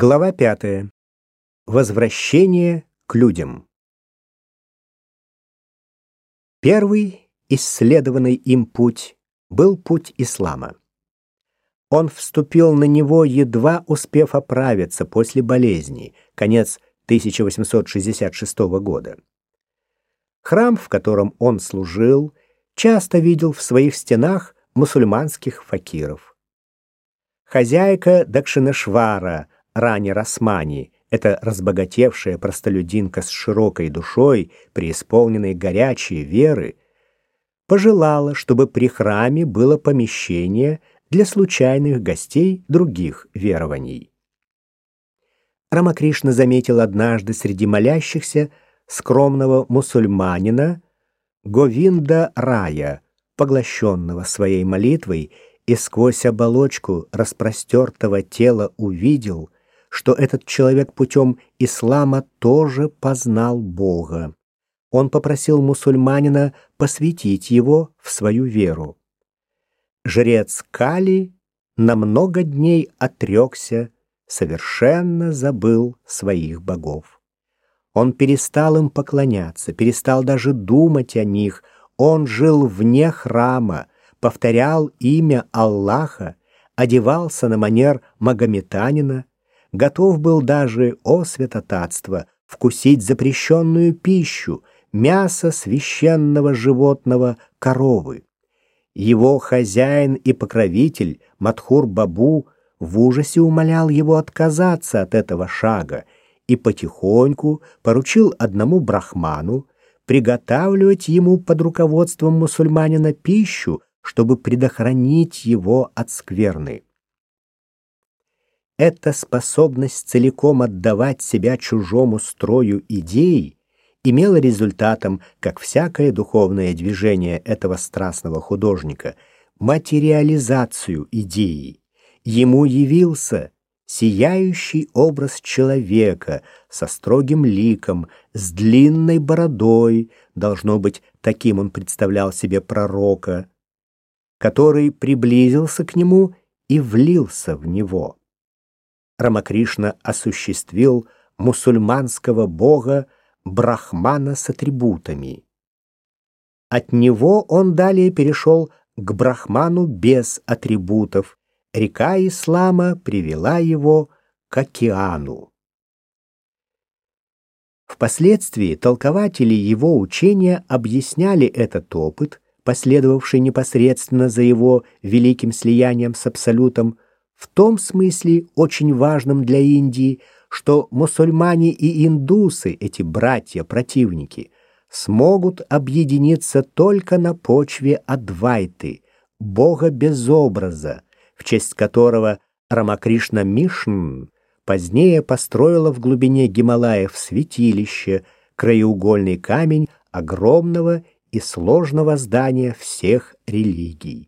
Глава пятая. Возвращение к людям. Первый исследованный им путь был путь ислама. Он вступил на него, едва успев оправиться после болезни, конец 1866 года. Храм, в котором он служил, часто видел в своих стенах мусульманских факиров. Хозяйка Дакшинашвара – Рани Расмани, эта разбогатевшая простолюдинка с широкой душой, преисполненной горячей веры, пожелала, чтобы при храме было помещение для случайных гостей других верований. Рамакришна заметил однажды среди молящихся скромного мусульманина Говинда Рая, поглощенного своей молитвой, и сквозь оболочку распростертого тела увидел — что этот человек путем ислама тоже познал Бога. Он попросил мусульманина посвятить его в свою веру. Жрец Кали на много дней отрекся, совершенно забыл своих богов. Он перестал им поклоняться, перестал даже думать о них. Он жил вне храма, повторял имя Аллаха, одевался на манер магометанина, готов был даже, о святотатство, вкусить запрещенную пищу, мясо священного животного коровы. Его хозяин и покровитель Матхур-Бабу в ужасе умолял его отказаться от этого шага и потихоньку поручил одному брахману приготавливать ему под руководством мусульманина пищу, чтобы предохранить его от скверны. Эта способность целиком отдавать себя чужому строю идей имела результатом, как всякое духовное движение этого страстного художника, материализацию идеи. Ему явился сияющий образ человека со строгим ликом, с длинной бородой, должно быть, таким он представлял себе пророка, который приблизился к нему и влился в него. Рамакришна осуществил мусульманского бога Брахмана с атрибутами. От него он далее перешел к Брахману без атрибутов. Река ислама привела его к океану. Впоследствии толкователи его учения объясняли этот опыт, последовавший непосредственно за его великим слиянием с Абсолютом, в том смысле очень важным для Индии, что мусульмане и индусы, эти братья-противники, смогут объединиться только на почве Адвайты, бога без образа, в честь которого Рамакришна Мишн позднее построила в глубине Гималаев святилище, краеугольный камень огромного и сложного здания всех религий.